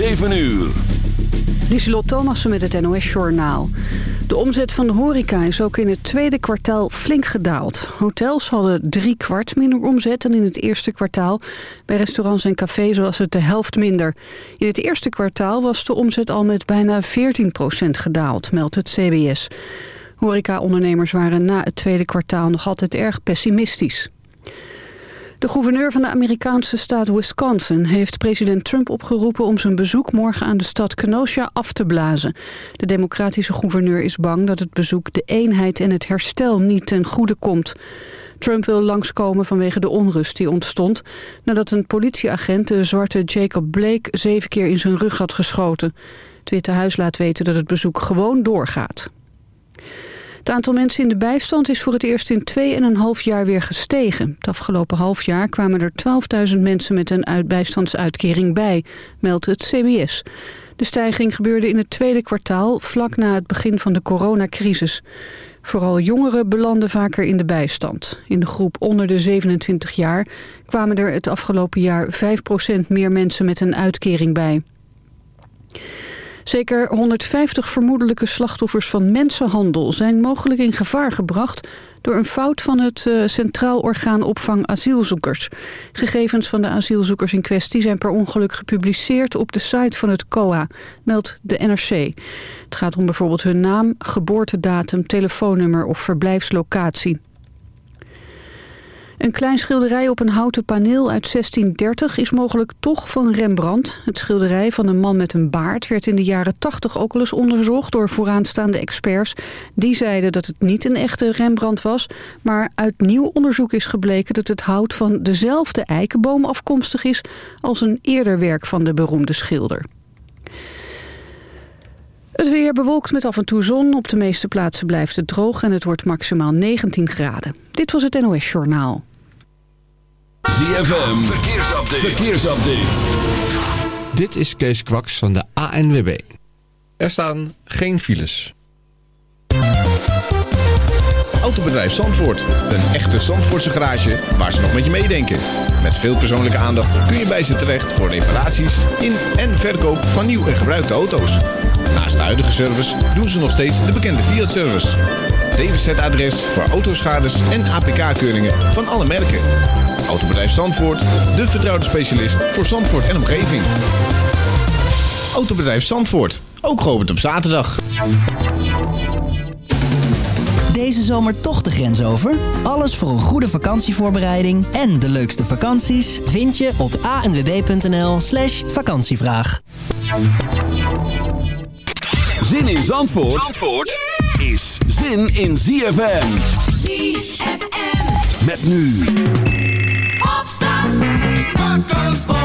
7 uur. Lieselot Thomassen met het NOS-journaal. De omzet van de horeca is ook in het tweede kwartaal flink gedaald. Hotels hadden drie kwart minder omzet dan in het eerste kwartaal. Bij restaurants en cafés was het de helft minder. In het eerste kwartaal was de omzet al met bijna 14% gedaald, meldt het CBS. Horeca-ondernemers waren na het tweede kwartaal nog altijd erg pessimistisch. De gouverneur van de Amerikaanse staat Wisconsin heeft president Trump opgeroepen om zijn bezoek morgen aan de stad Kenosha af te blazen. De democratische gouverneur is bang dat het bezoek de eenheid en het herstel niet ten goede komt. Trump wil langskomen vanwege de onrust die ontstond... nadat een politieagent de zwarte Jacob Blake zeven keer in zijn rug had geschoten. Het Witte Huis laat weten dat het bezoek gewoon doorgaat. Het aantal mensen in de bijstand is voor het eerst in 2,5 jaar weer gestegen. Het afgelopen half jaar kwamen er 12.000 mensen met een bijstandsuitkering bij, meldt het CBS. De stijging gebeurde in het tweede kwartaal, vlak na het begin van de coronacrisis. Vooral jongeren belanden vaker in de bijstand. In de groep onder de 27 jaar kwamen er het afgelopen jaar 5% meer mensen met een uitkering bij. Zeker 150 vermoedelijke slachtoffers van mensenhandel zijn mogelijk in gevaar gebracht door een fout van het uh, Centraal Orgaan Opvang Asielzoekers. Gegevens van de asielzoekers in kwestie zijn per ongeluk gepubliceerd op de site van het COA, meldt de NRC. Het gaat om bijvoorbeeld hun naam, geboortedatum, telefoonnummer of verblijfslocatie. Een klein schilderij op een houten paneel uit 1630 is mogelijk toch van Rembrandt. Het schilderij van een man met een baard werd in de jaren 80 ook al eens onderzocht door vooraanstaande experts. Die zeiden dat het niet een echte Rembrandt was, maar uit nieuw onderzoek is gebleken dat het hout van dezelfde eikenboom afkomstig is als een eerder werk van de beroemde schilder. Het weer bewolkt met af en toe zon. Op de meeste plaatsen blijft het droog en het wordt maximaal 19 graden. Dit was het NOS Journaal. ZFM, verkeersupdate. verkeersupdate. Dit is Kees Kwaks van de ANWB. Er staan geen files. Autobedrijf Zandvoort. Een echte Zandvoortse garage waar ze nog met je meedenken. Met veel persoonlijke aandacht kun je bij ze terecht voor reparaties in en verkoop van nieuw en gebruikte auto's. Naast de huidige service doen ze nog steeds de bekende Fiat-service. DWZ-adres voor autoschades en APK-keuringen van alle merken. Autobedrijf Zandvoort, de vertrouwde specialist voor Zandvoort en omgeving. Autobedrijf Zandvoort, ook geopend op zaterdag. Deze zomer toch de grens over? Alles voor een goede vakantievoorbereiding en de leukste vakanties vind je op anwb.nl slash vakantievraag. Zin in Zandvoort, Zandvoort is zin in ZFM. ZFM. Met nu... stop, fuck off.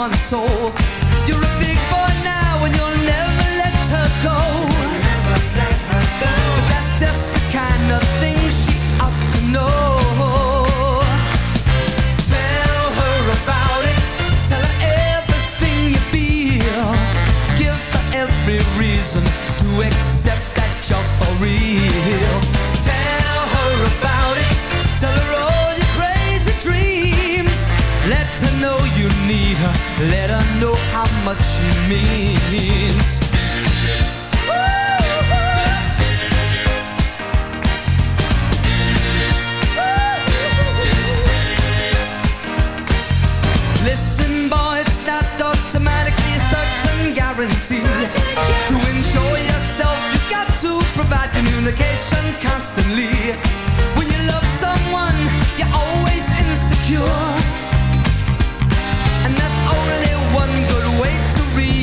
One soul much she means.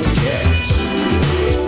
Yes.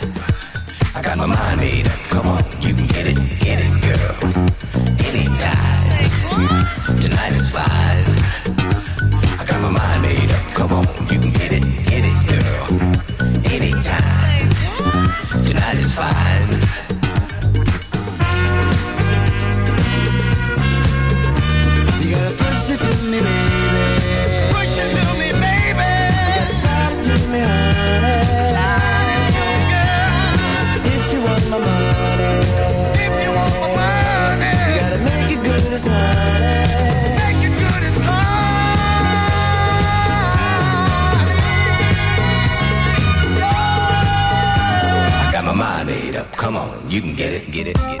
You can get it, get it, get it.